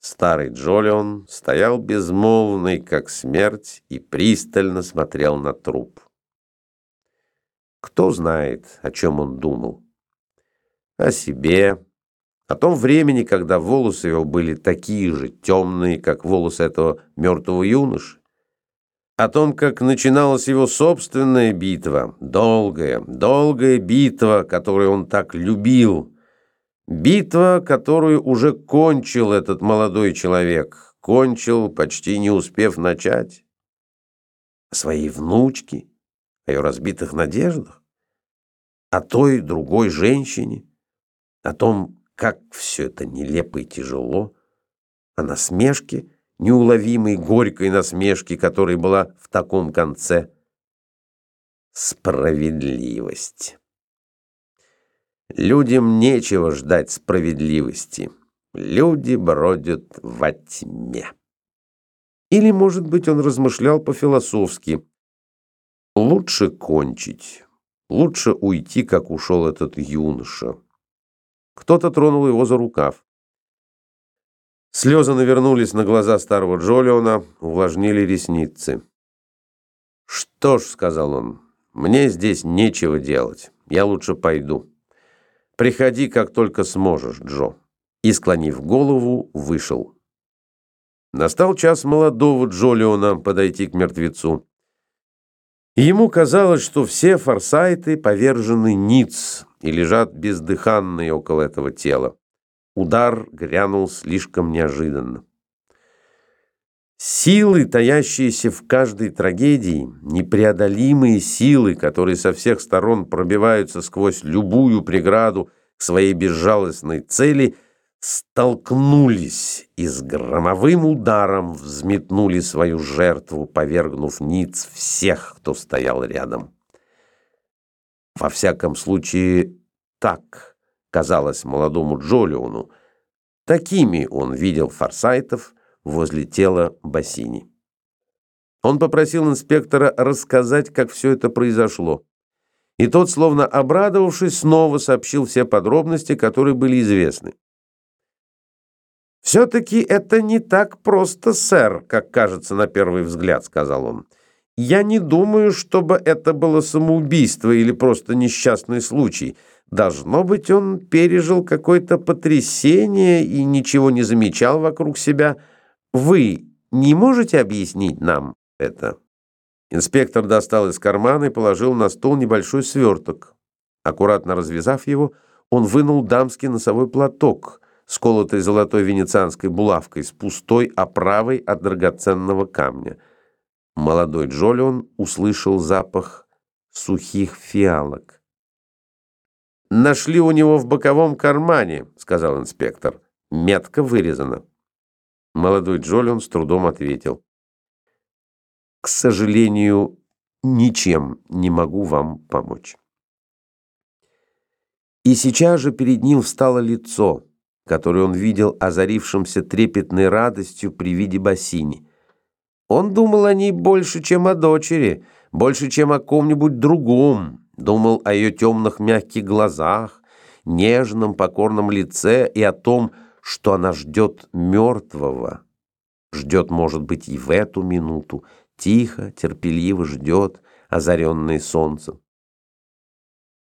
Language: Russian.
Старый Джолион стоял безмолвный, как смерть, и пристально смотрел на труп. Кто знает, о чем он думал? О себе, о том времени, когда волосы его были такие же темные, как волосы этого мертвого юноши, о том, как начиналась его собственная битва, долгая, долгая битва, которую он так любил, Битва, которую уже кончил этот молодой человек, кончил, почти не успев начать. О своей внучке, о ее разбитых надеждах, о той другой женщине, о том, как все это нелепо и тяжело, о насмешке, неуловимой горькой насмешке, которая была в таком конце. Справедливость. Людям нечего ждать справедливости. Люди бродят во тьме. Или, может быть, он размышлял по-философски. Лучше кончить, лучше уйти, как ушел этот юноша. Кто-то тронул его за рукав. Слезы навернулись на глаза старого Джолиона, увлажнили ресницы. «Что ж», — сказал он, — «мне здесь нечего делать, я лучше пойду». «Приходи, как только сможешь, Джо». И, склонив голову, вышел. Настал час молодого Джолиона подойти к мертвецу. Ему казалось, что все форсайты повержены ниц и лежат бездыханные около этого тела. Удар грянул слишком неожиданно. Силы, таящиеся в каждой трагедии, непреодолимые силы, которые со всех сторон пробиваются сквозь любую преграду к своей безжалостной цели, столкнулись и с громовым ударом взметнули свою жертву, повергнув ниц всех, кто стоял рядом. Во всяком случае, так казалось молодому Джолиону. Такими он видел форсайтов, возле тела Бассини. Он попросил инспектора рассказать, как все это произошло. И тот, словно обрадовавшись, снова сообщил все подробности, которые были известны. «Все-таки это не так просто, сэр, как кажется на первый взгляд», — сказал он. «Я не думаю, чтобы это было самоубийство или просто несчастный случай. Должно быть, он пережил какое-то потрясение и ничего не замечал вокруг себя». Вы не можете объяснить нам это?» Инспектор достал из кармана и положил на стол небольшой сверток. Аккуратно развязав его, он вынул дамский носовой платок, сколотый золотой венецианской булавкой с пустой оправой от драгоценного камня. Молодой Джолион услышал запах сухих фиалок. «Нашли у него в боковом кармане», — сказал инспектор. «Метко вырезано». Молодой Джолион с трудом ответил. «К сожалению, ничем не могу вам помочь». И сейчас же перед ним встало лицо, которое он видел озарившимся трепетной радостью при виде бассейни. Он думал о ней больше, чем о дочери, больше, чем о ком-нибудь другом, думал о ее темных мягких глазах, нежном покорном лице и о том, что что она ждет мертвого. Ждет, может быть, и в эту минуту, тихо, терпеливо ждет, озаренный солнцем.